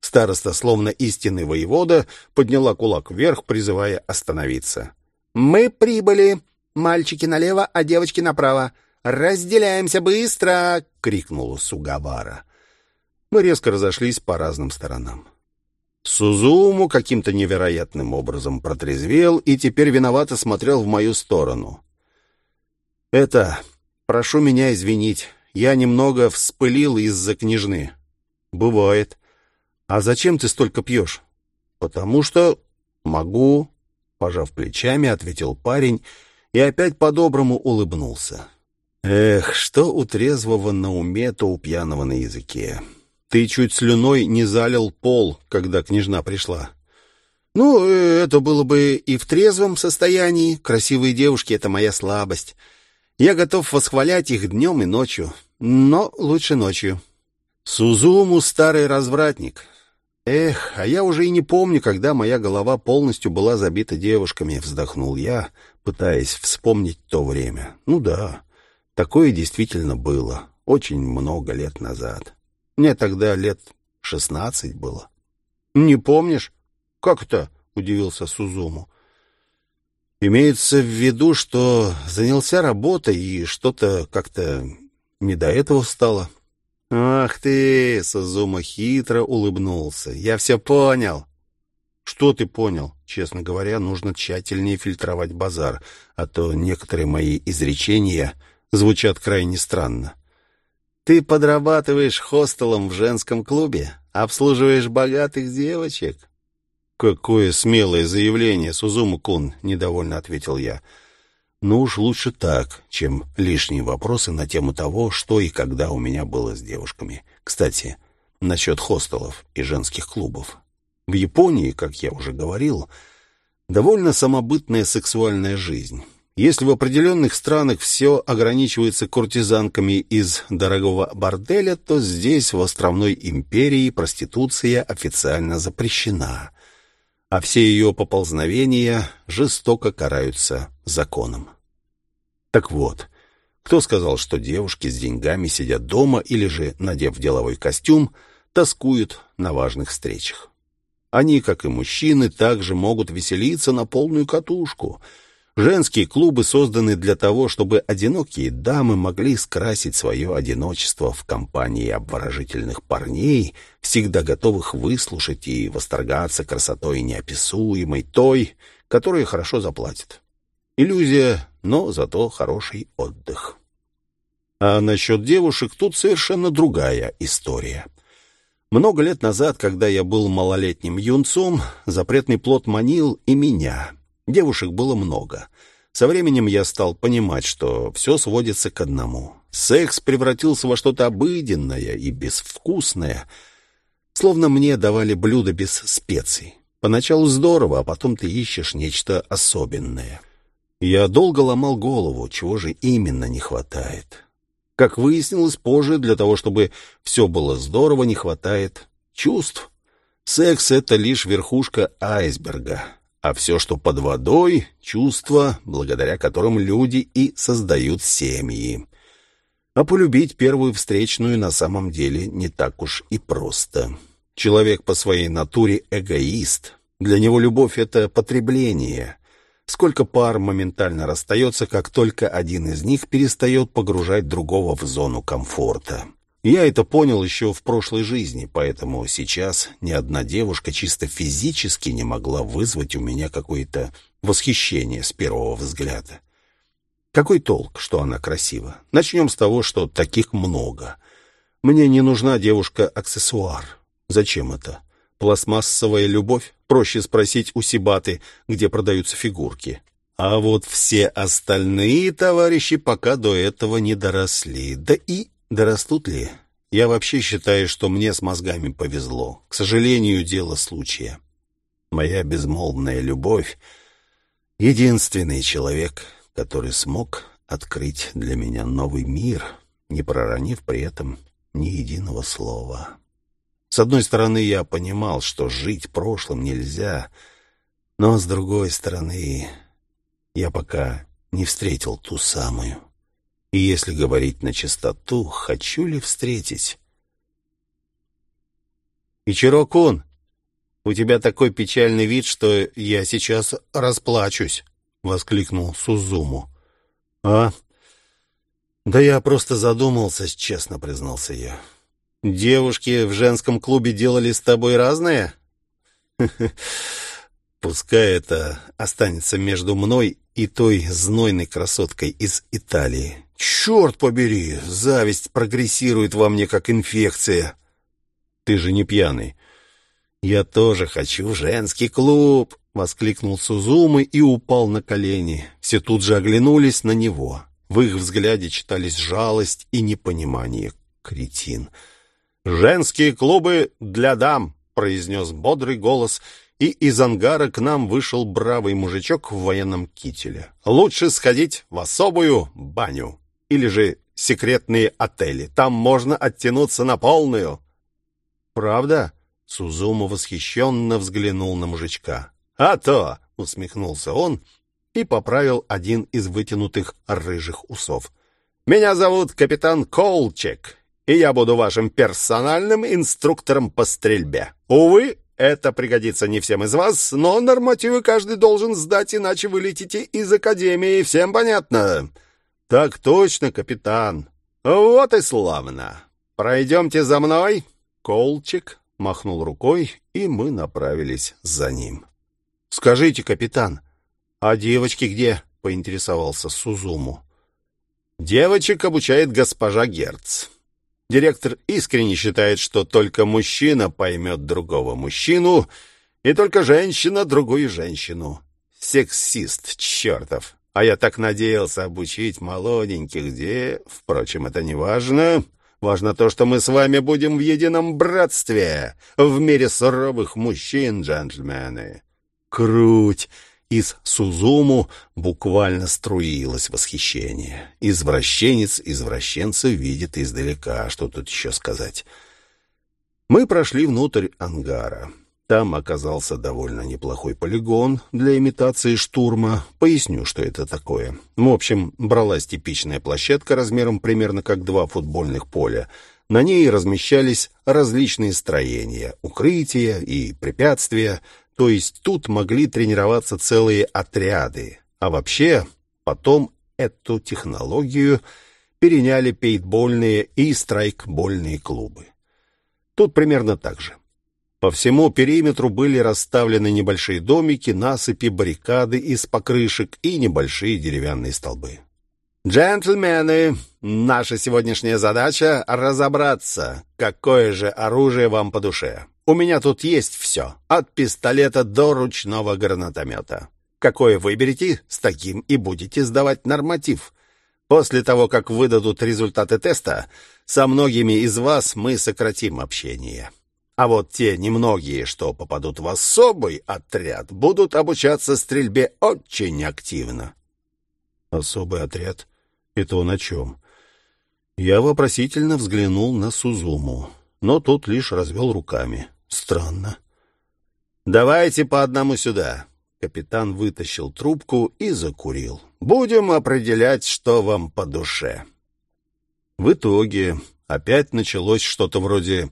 Староста, словно истинный воевода, подняла кулак вверх, призывая остановиться. «Мы прибыли! Мальчики налево, а девочки направо! Разделяемся быстро!» — крикнула Сугавара. Мы резко разошлись по разным сторонам. Сузуму каким-то невероятным образом протрезвел и теперь виновато смотрел в мою сторону. «Это... Прошу меня извинить. Я немного вспылил из-за княжны». «Бывает. А зачем ты столько пьешь?» «Потому что могу», — пожав плечами, ответил парень и опять по-доброму улыбнулся. «Эх, что у на уме, то у пьяного на языке. Ты чуть слюной не залил пол, когда княжна пришла. Ну, э, это было бы и в трезвом состоянии. Красивые девушки — это моя слабость. Я готов восхвалять их днем и ночью, но лучше ночью. Сузуму — старый развратник. Эх, а я уже и не помню, когда моя голова полностью была забита девушками, вздохнул я, пытаясь вспомнить то время. Ну да, такое действительно было, очень много лет назад. Мне тогда лет шестнадцать было. Не помнишь? Как это? удивился Сузуму. Имеется в виду, что занялся работой и что-то как-то не до этого стало. Ах ты, Сузума хитро улыбнулся. Я все понял. Что ты понял? Честно говоря, нужно тщательнее фильтровать базар, а то некоторые мои изречения звучат крайне странно. Ты подрабатываешь хостелом в женском клубе, обслуживаешь богатых девочек. Какое смелое заявление, Сузуму-кун, недовольно ответил я. Ну уж лучше так, чем лишние вопросы на тему того, что и когда у меня было с девушками. Кстати, насчет хостелов и женских клубов. В Японии, как я уже говорил, довольно самобытная сексуальная жизнь. Если в определенных странах все ограничивается куртизанками из дорогого борделя, то здесь, в островной империи, проституция официально запрещена, а все ее поползновения жестоко караются законом. Так вот, кто сказал, что девушки с деньгами сидят дома или же, надев деловой костюм, тоскуют на важных встречах? Они, как и мужчины, также могут веселиться на полную катушку – Женские клубы созданы для того, чтобы одинокие дамы могли скрасить свое одиночество в компании обворожительных парней, всегда готовых выслушать и восторгаться красотой неописуемой, той, которая хорошо заплатит. Иллюзия, но зато хороший отдых. А насчет девушек тут совершенно другая история. Много лет назад, когда я был малолетним юнцом, запретный плод манил и меня — Девушек было много. Со временем я стал понимать, что все сводится к одному. Секс превратился во что-то обыденное и безвкусное, словно мне давали блюдо без специй. Поначалу здорово, а потом ты ищешь нечто особенное. Я долго ломал голову, чего же именно не хватает. Как выяснилось позже, для того, чтобы все было здорово, не хватает чувств. Секс — это лишь верхушка айсберга а все, что под водой — чувства, благодаря которым люди и создают семьи. А полюбить первую встречную на самом деле не так уж и просто. Человек по своей натуре эгоист. Для него любовь — это потребление. Сколько пар моментально расстается, как только один из них перестает погружать другого в зону комфорта. Я это понял еще в прошлой жизни, поэтому сейчас ни одна девушка чисто физически не могла вызвать у меня какое-то восхищение с первого взгляда. Какой толк, что она красива? Начнем с того, что таких много. Мне не нужна девушка-аксессуар. Зачем это? Пластмассовая любовь? Проще спросить у Сибаты, где продаются фигурки. А вот все остальные товарищи пока до этого не доросли. Да и Дорастут ли? Я вообще считаю, что мне с мозгами повезло. К сожалению, дело случая. Моя безмолвная любовь — единственный человек, который смог открыть для меня новый мир, не проронив при этом ни единого слова. С одной стороны, я понимал, что жить прошлым нельзя, но с другой стороны, я пока не встретил ту самую. И если говорить на чистоту, хочу ли встретить? «Ичиро-кун, у тебя такой печальный вид, что я сейчас расплачусь», — воскликнул Сузуму. «А? Да я просто задумался, честно признался я. Девушки в женском клубе делали с тобой разное?» (laughs) Пускай это останется между мной и той знойной красоткой из Италии. Черт побери, зависть прогрессирует во мне, как инфекция. Ты же не пьяный. Я тоже хочу в женский клуб, воскликнул Сузумы и упал на колени. Все тут же оглянулись на него. В их взгляде читались жалость и непонимание. Кретин. «Женские клубы для дам», — произнес бодрый голос, и из ангара к нам вышел бравый мужичок в военном кителе. «Лучше сходить в особую баню» или же секретные отели. Там можно оттянуться на полную. Правда? Сузума восхищенно взглянул на мужичка. А то, усмехнулся он и поправил один из вытянутых рыжих усов. Меня зовут капитан Колчек, и я буду вашим персональным инструктором по стрельбе. Увы, это пригодится не всем из вас, но нормативы каждый должен сдать, иначе вы летите из академии. Всем понятно? «Так точно, капитан!» «Вот и славно! Пройдемте за мной!» Колчик махнул рукой, и мы направились за ним. «Скажите, капитан, а девочки где?» — поинтересовался Сузуму. «Девочек обучает госпожа Герц. Директор искренне считает, что только мужчина поймет другого мужчину, и только женщина другую женщину. Сексист чертов!» А я так надеялся обучить молоденьких, где... Впрочем, это не важно. Важно то, что мы с вами будем в едином братстве, в мире суровых мужчин, джентльмены. Круть! Из Сузуму буквально струилось восхищение. Извращенец извращенца видит издалека. Что тут еще сказать? Мы прошли внутрь ангара. Там оказался довольно неплохой полигон для имитации штурма. Поясню, что это такое. В общем, бралась типичная площадка размером примерно как два футбольных поля. На ней размещались различные строения, укрытия и препятствия, то есть тут могли тренироваться целые отряды. А вообще, потом эту технологию переняли пейтбольные и страйкбольные клубы. Тут примерно так же. По всему периметру были расставлены небольшие домики, насыпи, баррикады из покрышек и небольшие деревянные столбы. «Джентльмены, наша сегодняшняя задача — разобраться, какое же оружие вам по душе. У меня тут есть все, от пистолета до ручного гранатомета. Какое выберете, с таким и будете сдавать норматив. После того, как выдадут результаты теста, со многими из вас мы сократим общение. А вот те немногие, что попадут в особый отряд, будут обучаться стрельбе очень активно. Особый отряд? Это он о чем? Я вопросительно взглянул на Сузуму, но тот лишь развел руками. Странно. «Давайте по одному сюда». Капитан вытащил трубку и закурил. «Будем определять, что вам по душе». В итоге опять началось что-то вроде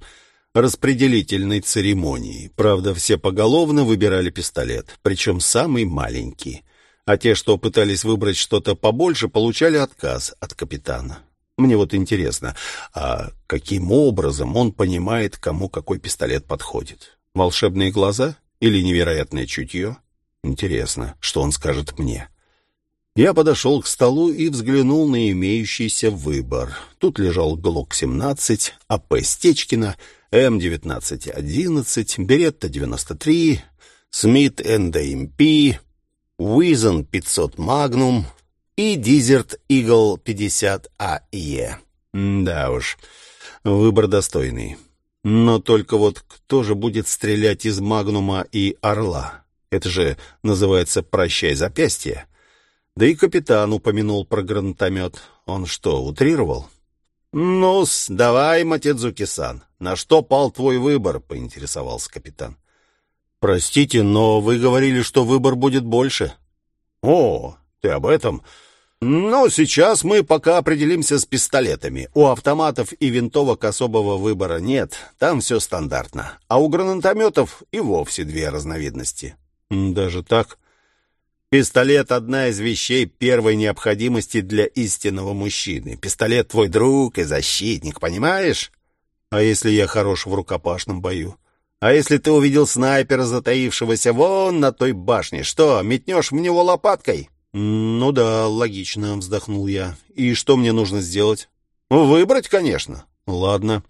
распределительной церемонии. Правда, все поголовно выбирали пистолет, причем самый маленький. А те, что пытались выбрать что-то побольше, получали отказ от капитана. Мне вот интересно, а каким образом он понимает, кому какой пистолет подходит? Волшебные глаза или невероятное чутье? Интересно, что он скажет мне. Я подошел к столу и взглянул на имеющийся выбор. Тут лежал ГЛОК-17, АП Стечкина, М-1911, Беретта-93, Смит НДМП, Уизен 500 Магнум и Дизерт Игл 50 АЕ. Да уж, выбор достойный. Но только вот кто же будет стрелять из Магнума и Орла? Это же называется «прощай запястье». Да и капитан упомянул про гранатомет. Он что, утрировал? «Ну-с, давай, Матидзуки-сан, на что пал твой выбор?» — поинтересовался капитан. «Простите, но вы говорили, что выбор будет больше». «О, ты об этом?» «Ну, сейчас мы пока определимся с пистолетами. У автоматов и винтовок особого выбора нет, там все стандартно. А у гранатометов и вовсе две разновидности». «Даже так?» Пистолет — одна из вещей первой необходимости для истинного мужчины. Пистолет — твой друг и защитник, понимаешь? А если я хорош в рукопашном бою? А если ты увидел снайпера, затаившегося вон на той башне, что, метнешь в него лопаткой? Ну да, логично, вздохнул я. И что мне нужно сделать? Выбрать, конечно. Ладно.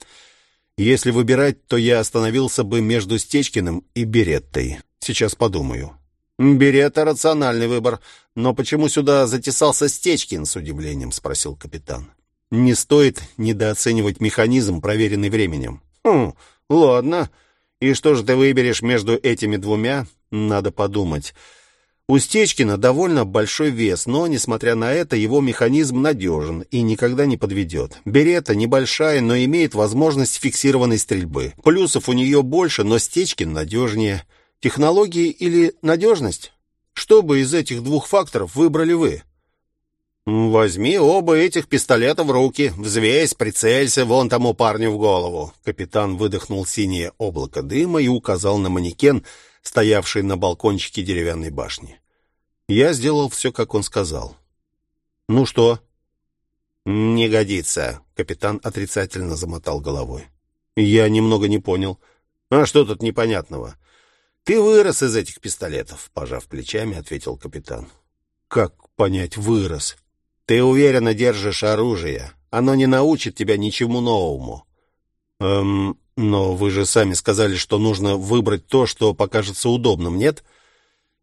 Если выбирать, то я остановился бы между Стечкиным и Береттой. Сейчас подумаю. «Берета — рациональный выбор. Но почему сюда затесался Стечкин?» — с удивлением спросил капитан. «Не стоит недооценивать механизм, проверенный временем». «Хм, ладно. И что же ты выберешь между этими двумя? Надо подумать». У Стечкина довольно большой вес, но, несмотря на это, его механизм надежен и никогда не подведет. Берета небольшая, но имеет возможность фиксированной стрельбы. Плюсов у нее больше, но Стечкин надежнее. Технологии или надежность? Что бы из этих двух факторов выбрали вы? «Возьми оба этих пистолета в руки, взвесь, прицелься вон тому парню в голову». Капитан выдохнул синее облако дыма и указал на манекен, стоявший на балкончике деревянной башни. Я сделал все, как он сказал. «Ну что?» «Не годится», — капитан отрицательно замотал головой. «Я немного не понял. А что тут непонятного? «Ты вырос из этих пистолетов», — пожав плечами, ответил капитан. «Как понять вырос? Ты уверенно держишь оружие. Оно не научит тебя ничему новому». «Эм, но вы же сами сказали, что нужно выбрать то, что покажется удобным, нет?»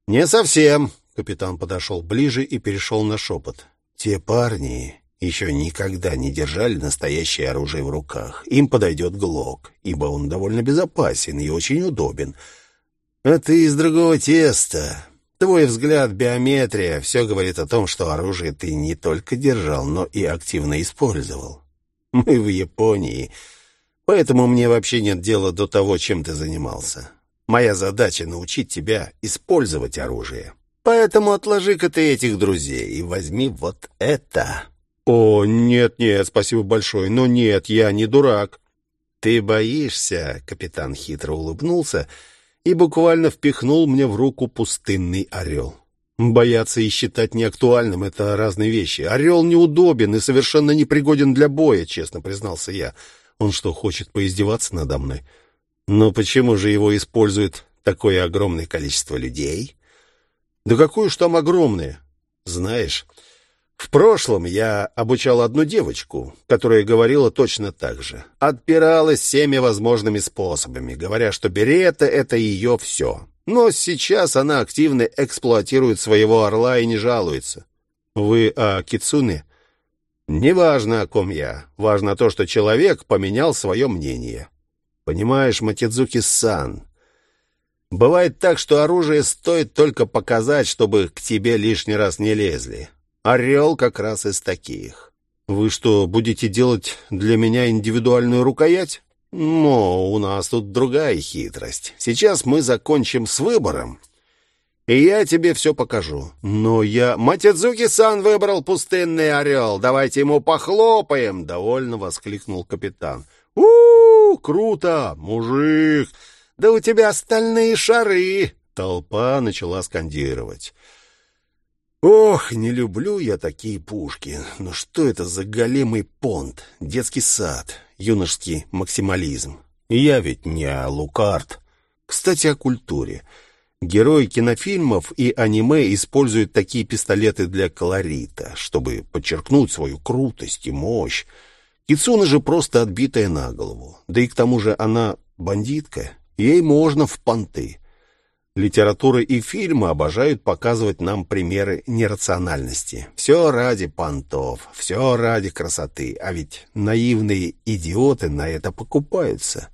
«Не совсем», — капитан подошел ближе и перешел на шепот. «Те парни еще никогда не держали настоящее оружие в руках. Им подойдет ГЛОК, ибо он довольно безопасен и очень удобен». А ты из другого теста. Твой взгляд, биометрия, все говорит о том, что оружие ты не только держал, но и активно использовал. Мы в Японии, поэтому мне вообще нет дела до того, чем ты занимался. Моя задача — научить тебя использовать оружие. Поэтому отложи-ка ты этих друзей и возьми вот это». «О, нет-нет, спасибо большое, но нет, я не дурак». «Ты боишься?» — капитан хитро улыбнулся — и буквально впихнул мне в руку пустынный орел. Бояться и считать неактуальным — это разные вещи. Орел неудобен и совершенно непригоден для боя, честно признался я. Он что, хочет поиздеваться надо мной? Но почему же его использует такое огромное количество людей? Да какое уж там огромное? Знаешь, в прошлом я обучал одну девочку, которая говорила точно так же. Отпиралась всеми возможными способами, говоря, что берета — это ее все. Но сейчас она активно эксплуатирует своего орла и не жалуется. Вы о Кицуне? Неважно, о ком я. Важно то, что человек поменял свое мнение. Понимаешь, Матидзуки-сан, бывает так, что оружие стоит только показать, чтобы к тебе лишний раз не лезли. Орел как раз из таких. Вы что, будете делать для меня индивидуальную рукоять? Но у нас тут другая хитрость. Сейчас мы закончим с выбором. И я тебе все покажу. Но я... Матидзуки-сан выбрал пустынный орел. Давайте ему похлопаем, довольно воскликнул капитан. у, -у, круто, мужик! Да у тебя остальные шары! Толпа начала скандировать. Ох, не люблю я такие пушки. Но что это за големый понт? Детский сад, юношеский максимализм. Я ведь не Лукард. Кстати, о культуре. Герои кинофильмов и аниме используют такие пистолеты для колорита, чтобы подчеркнуть свою крутость и мощь. Кицуна же просто отбитая на голову. Да и к тому же она бандитка. Ей можно в понты. Литература и фильмы обожают показывать нам примеры нерациональности. Все ради понтов, все ради красоты, а ведь наивные идиоты на это покупаются.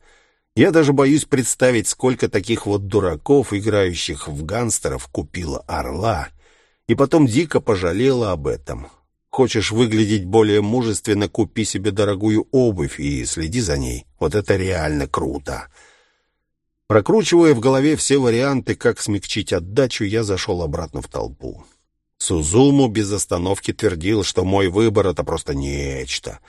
Я даже боюсь представить, сколько таких вот дураков, играющих в гангстеров, купила орла, и потом дико пожалела об этом. Хочешь выглядеть более мужественно, купи себе дорогую обувь и следи за ней. Вот это реально круто. Прокручивая в голове все варианты, как смягчить отдачу, я зашел обратно в толпу. Сузуму без остановки твердил, что мой выбор — это просто нечто.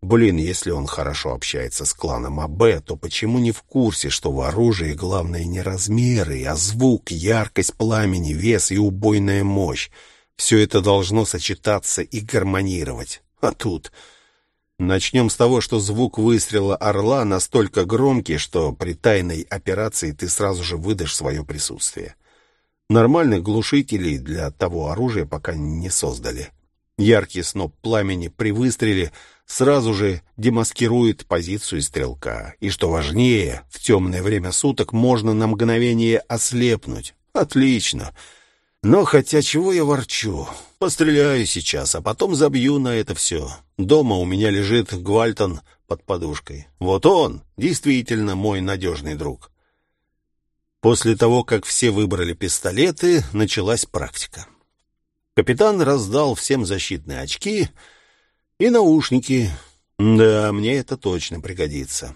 Блин, если он хорошо общается с кланом АБ, то почему не в курсе, что в оружии главное не размеры, а звук, яркость пламени, вес и убойная мощь? Все это должно сочетаться и гармонировать. А тут... Начнем с того, что звук выстрела орла настолько громкий, что при тайной операции ты сразу же выдашь свое присутствие. Нормальных глушителей для того оружия пока не создали. Яркий сноп пламени при выстреле сразу же демаскирует позицию стрелка. И что важнее, в темное время суток можно на мгновение ослепнуть. Отлично. Но хотя чего я ворчу? Постреляю сейчас, а потом забью на это все. Дома у меня лежит Гвальтон под подушкой. Вот он, действительно мой надежный друг. После того, как все выбрали пистолеты, началась практика. Капитан раздал всем защитные очки и наушники. Да, мне это точно пригодится.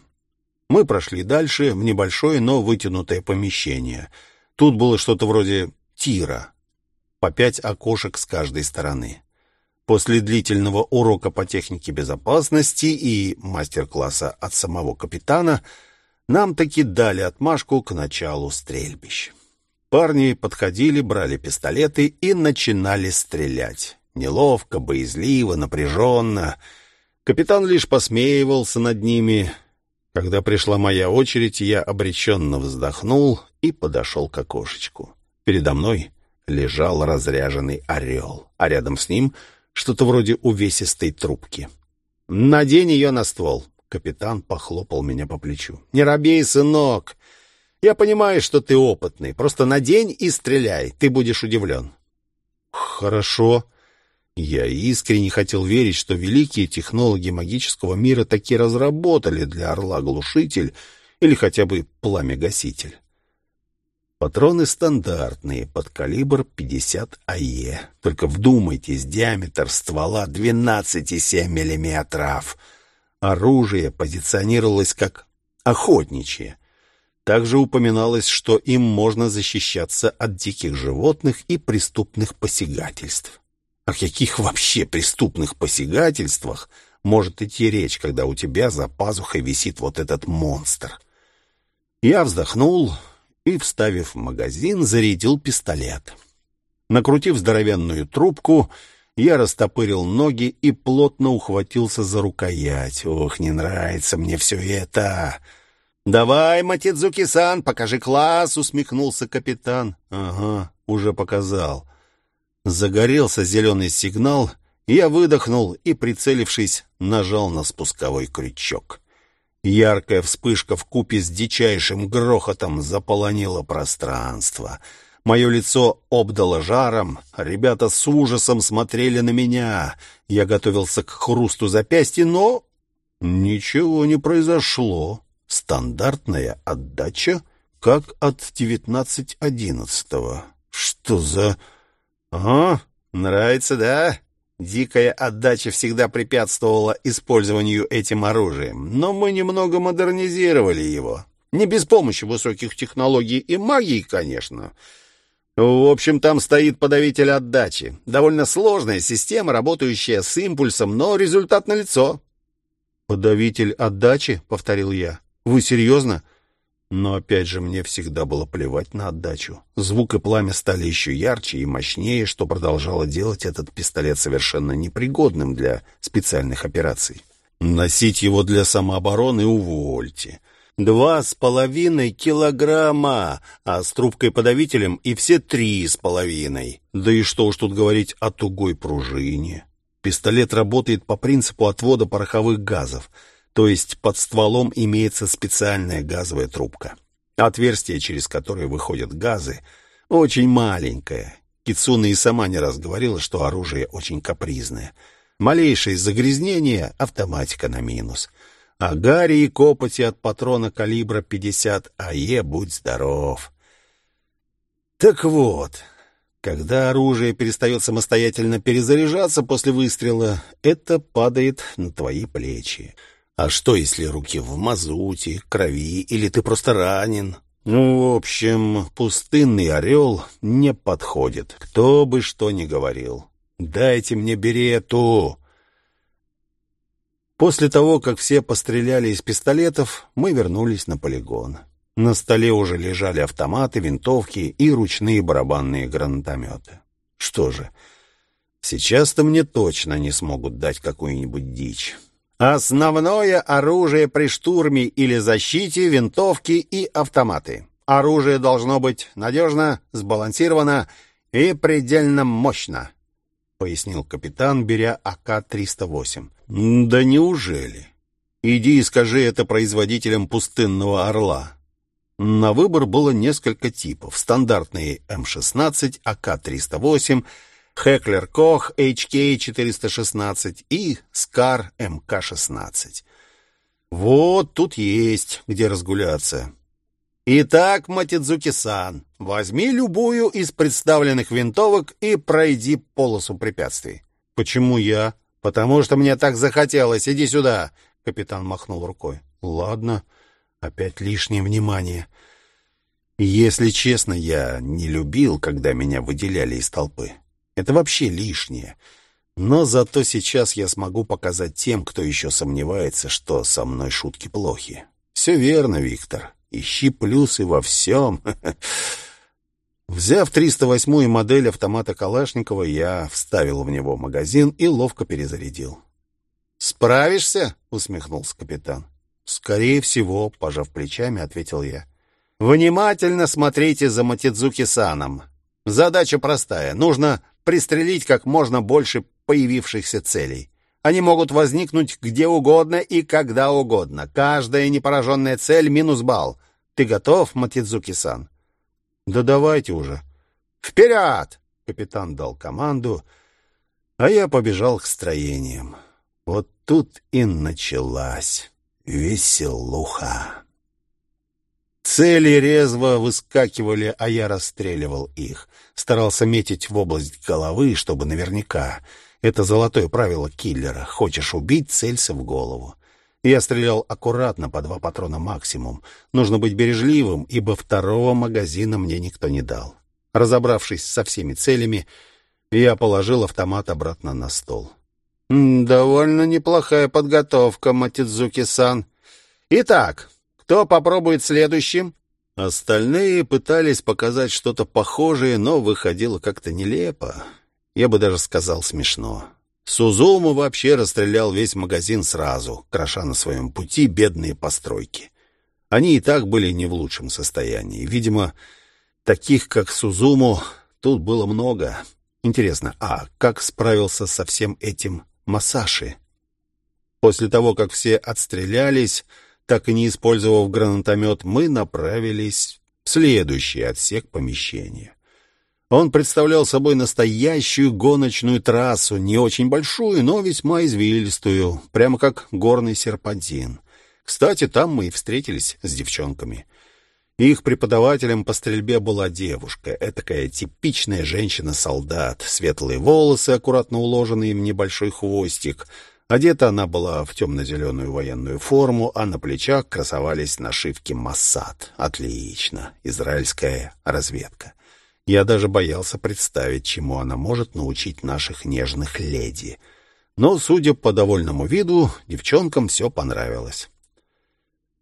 Мы прошли дальше в небольшое, но вытянутое помещение. Тут было что-то вроде тира по пять окошек с каждой стороны. После длительного урока по технике безопасности и мастер-класса от самого капитана нам таки дали отмашку к началу стрельбищ. Парни подходили, брали пистолеты и начинали стрелять. Неловко, боязливо, напряженно. Капитан лишь посмеивался над ними. Когда пришла моя очередь, я обреченно вздохнул и подошел к окошечку. Передо мной лежал разряженный орел, а рядом с ним что-то вроде увесистой трубки. «Надень ее на ствол!» Капитан похлопал меня по плечу. «Не робей, сынок! Я понимаю, что ты опытный. Просто надень и стреляй, ты будешь удивлен». «Хорошо». Я искренне хотел верить, что великие технологи магического мира таки разработали для орла глушитель или хотя бы пламя-гаситель. Патроны стандартные, под калибр 50 АЕ. Только вдумайтесь, диаметр ствола 12,7 мм. Оружие позиционировалось как охотничье. Также упоминалось, что им можно защищаться от диких животных и преступных посягательств. О каких вообще преступных посягательствах может идти речь, когда у тебя за пазухой висит вот этот монстр? Я вздохнул и, вставив в магазин, зарядил пистолет. Накрутив здоровенную трубку, я растопырил ноги и плотно ухватился за рукоять. Ох, не нравится мне все это. «Давай, Матидзуки-сан, покажи класс!» — усмехнулся капитан. «Ага, уже показал». Загорелся зеленый сигнал, я выдохнул и, прицелившись, нажал на спусковой крючок. Яркая вспышка в купе с дичайшим грохотом заполонила пространство. Мое лицо обдало жаром, ребята с ужасом смотрели на меня. Я готовился к хрусту запястья, но ничего не произошло. Стандартная отдача, как от девятнадцать одиннадцатого. Что за... А, нравится, да? Дикая отдача всегда препятствовала использованию этим оружием, но мы немного модернизировали его. Не без помощи высоких технологий и магии, конечно. В общем, там стоит подавитель отдачи. Довольно сложная система, работающая с импульсом, но результат налицо. «Подавитель отдачи?» — повторил я. «Вы серьезно?» Но опять же, мне всегда было плевать на отдачу. Звук и пламя стали еще ярче и мощнее, что продолжало делать этот пистолет совершенно непригодным для специальных операций. Носить его для самообороны увольте. Два с половиной килограмма, а с трубкой-подавителем и все три с половиной. Да и что уж тут говорить о тугой пружине. Пистолет работает по принципу отвода пороховых газов — то есть под стволом имеется специальная газовая трубка. Отверстие, через которое выходят газы, очень маленькое. Кицуна и сама не раз говорила, что оружие очень капризное. Малейшее загрязнение — автоматика на минус. А гарри и копоти от патрона калибра 50 АЕ будь здоров. Так вот, когда оружие перестает самостоятельно перезаряжаться после выстрела, это падает на твои плечи. А что, если руки в мазуте, крови, или ты просто ранен? Ну, в общем, пустынный орел не подходит, кто бы что ни говорил. «Дайте мне берету!» После того, как все постреляли из пистолетов, мы вернулись на полигон. На столе уже лежали автоматы, винтовки и ручные барабанные гранатометы. Что же, сейчас-то мне точно не смогут дать какую-нибудь дичь. Основное оружие при штурме или защите — винтовки и автоматы. Оружие должно быть надежно, сбалансировано и предельно мощно, — пояснил капитан, беря АК-308. «Да неужели? Иди и скажи это производителям пустынного орла». На выбор было несколько типов. Стандартные М-16, АК-308 — Хеклер Кох HK-416 и Скар МК-16. Вот тут есть где разгуляться. Итак, Матидзуки-сан, возьми любую из представленных винтовок и пройди полосу препятствий. Почему я? Потому что мне так захотелось. Иди сюда. Капитан махнул рукой. Ладно, опять лишнее внимание. Если честно, я не любил, когда меня выделяли из толпы. Это вообще лишнее. Но зато сейчас я смогу показать тем, кто еще сомневается, что со мной шутки плохи. Все верно, Виктор. Ищи плюсы во всем. (laughs) Взяв 308-ю модель автомата Калашникова, я вставил в него магазин и ловко перезарядил. «Справишься?» — усмехнулся капитан. «Скорее всего», — пожав плечами, ответил я. «Внимательно смотрите за Матидзуки-саном. Задача простая. Нужно пристрелить как можно больше появившихся целей. Они могут возникнуть где угодно и когда угодно. Каждая непораженная цель — минус балл. Ты готов, Матидзуки-сан? Да давайте уже. Вперед! Капитан дал команду, а я побежал к строениям. Вот тут и началась веселуха. Цели резво выскакивали, а я расстреливал их. Старался метить в область головы, чтобы наверняка. Это золотое правило киллера. Хочешь убить — целься в голову. Я стрелял аккуратно, по два патрона максимум. Нужно быть бережливым, ибо второго магазина мне никто не дал. Разобравшись со всеми целями, я положил автомат обратно на стол. «Довольно неплохая подготовка, Матидзуки-сан. Итак, кто попробует следующим?» Остальные пытались показать что-то похожее, но выходило как-то нелепо. Я бы даже сказал смешно. Сузуму вообще расстрелял весь магазин сразу, кроша на своем пути бедные постройки. Они и так были не в лучшем состоянии. Видимо, таких, как Сузуму, тут было много. Интересно, а как справился со всем этим Масаши? После того, как все отстрелялись, так и не использовав гранатомет, мы направились в следующий отсек помещения. Он представлял собой настоящую гоночную трассу, не очень большую, но весьма извилистую, прямо как горный серпантин. Кстати, там мы и встретились с девчонками. Их преподавателем по стрельбе была девушка, этакая типичная женщина-солдат, светлые волосы, аккуратно уложенные в небольшой хвостик — Одета она была в темно-зеленую военную форму, а на плечах красовались нашивки «Моссад». Отлично. Израильская разведка. Я даже боялся представить, чему она может научить наших нежных леди. Но, судя по довольному виду, девчонкам все понравилось.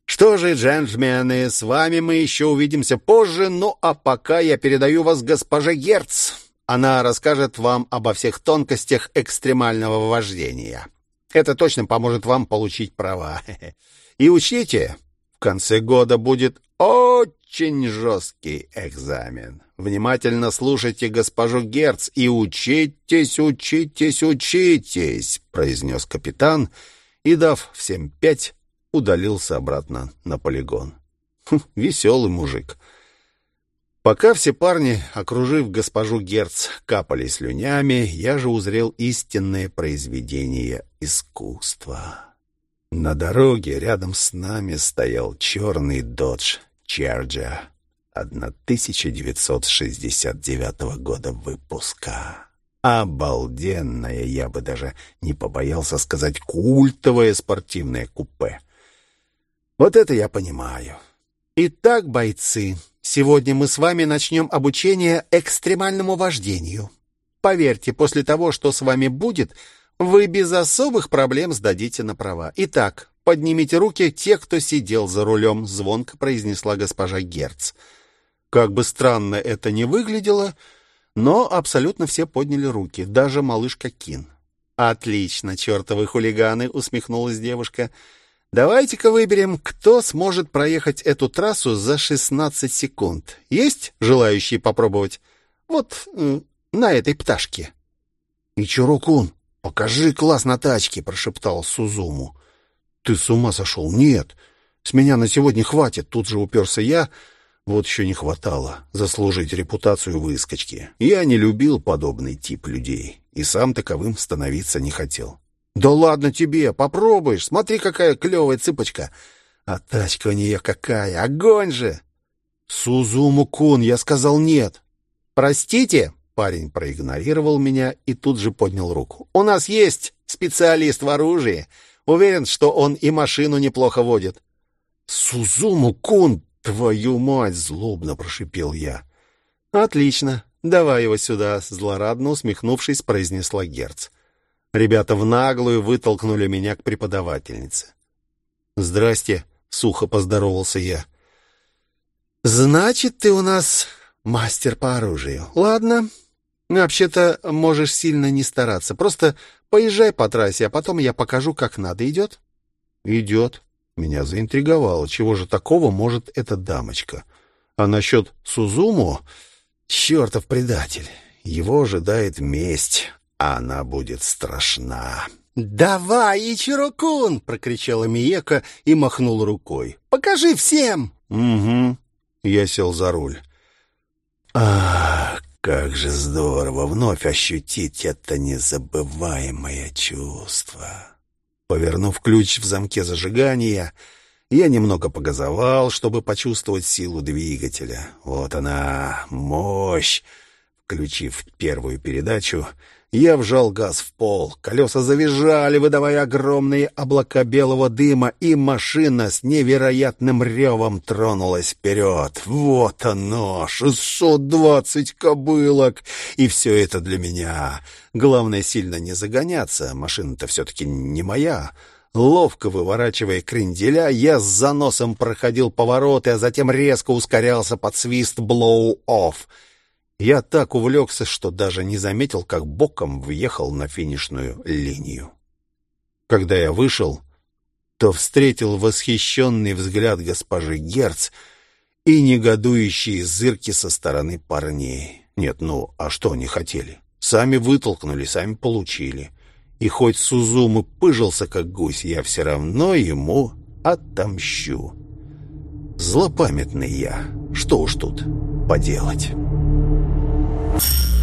Что же, джентльмены, с вами мы еще увидимся позже, ну а пока я передаю вас госпоже Герц. Она расскажет вам обо всех тонкостях экстремального вождения. Это точно поможет вам получить права. И учтите, в конце года будет очень жесткий экзамен. Внимательно слушайте госпожу Герц и учитесь, учитесь, учитесь, произнес капитан и, дав всем пять, удалился обратно на полигон. Хм, веселый мужик. Пока все парни, окружив госпожу Герц, капали слюнями, я же узрел истинное произведение искусства. На дороге рядом с нами стоял черный додж Черджа 1969 года выпуска. Обалденное, я бы даже не побоялся сказать, культовое спортивное купе. Вот это я понимаю. Итак, бойцы, сегодня мы с вами начнем обучение экстремальному вождению. Поверьте, после того, что с вами будет, вы без особых проблем сдадите на права. Итак, поднимите руки те, кто сидел за рулем, звонко произнесла госпожа Герц. Как бы странно это ни выглядело, но абсолютно все подняли руки, даже малышка Кин. «Отлично, чертовы хулиганы!» — усмехнулась девушка. Давайте-ка выберем, кто сможет проехать эту трассу за 16 секунд. Есть желающие попробовать? Вот на этой пташке. Ичиро-кун, покажи класс на тачке, прошептал Сузуму. Ты с ума сошел? Нет. С меня на сегодня хватит, тут же уперся я. Вот еще не хватало заслужить репутацию выскочки. Я не любил подобный тип людей и сам таковым становиться не хотел. «Да ладно тебе, попробуешь, смотри, какая клевая цыпочка!» «А тачка у нее какая, огонь же!» «Сузуму-кун, я сказал нет!» «Простите?» — парень проигнорировал меня и тут же поднял руку. «У нас есть специалист в оружии. Уверен, что он и машину неплохо водит». «Сузуму-кун, твою мать!» — злобно прошипел я. «Отлично, давай его сюда», — злорадно усмехнувшись, произнесла Герц. Ребята в наглую вытолкнули меня к преподавательнице. «Здрасте», — сухо поздоровался я. «Значит, ты у нас мастер по оружию. Ладно. Вообще-то можешь сильно не стараться. Просто поезжай по трассе, а потом я покажу, как надо. Идет?» «Идет». Меня заинтриговало, чего же такого может эта дамочка. А насчет Сузуму... Чертов предатель. Его ожидает месть она будет страшна. «Давай, Ичирокун!» — прокричала Миека и махнул рукой. «Покажи всем!» «Угу». Я сел за руль. «Ах, как же здорово вновь ощутить это незабываемое чувство!» Повернув ключ в замке зажигания, я немного погазовал, чтобы почувствовать силу двигателя. Вот она, мощь! Включив первую передачу, я вжал газ в пол, колеса завизжали, выдавая огромные облака белого дыма, и машина с невероятным ревом тронулась вперед. Вот оно, 620 кобылок! И все это для меня. Главное, сильно не загоняться, машина-то все-таки не моя. Ловко выворачивая кренделя, я с заносом проходил повороты, а затем резко ускорялся под свист «blow-off». Я так увлекся, что даже не заметил, как боком въехал на финишную линию. Когда я вышел, то встретил восхищенный взгляд госпожи Герц и негодующие зырки со стороны парней. Нет, ну, а что они хотели? Сами вытолкнули, сами получили. И хоть Сузумы пыжился, как гусь, я все равно ему отомщу. Злопамятный я. Что уж тут поделать». Podcast.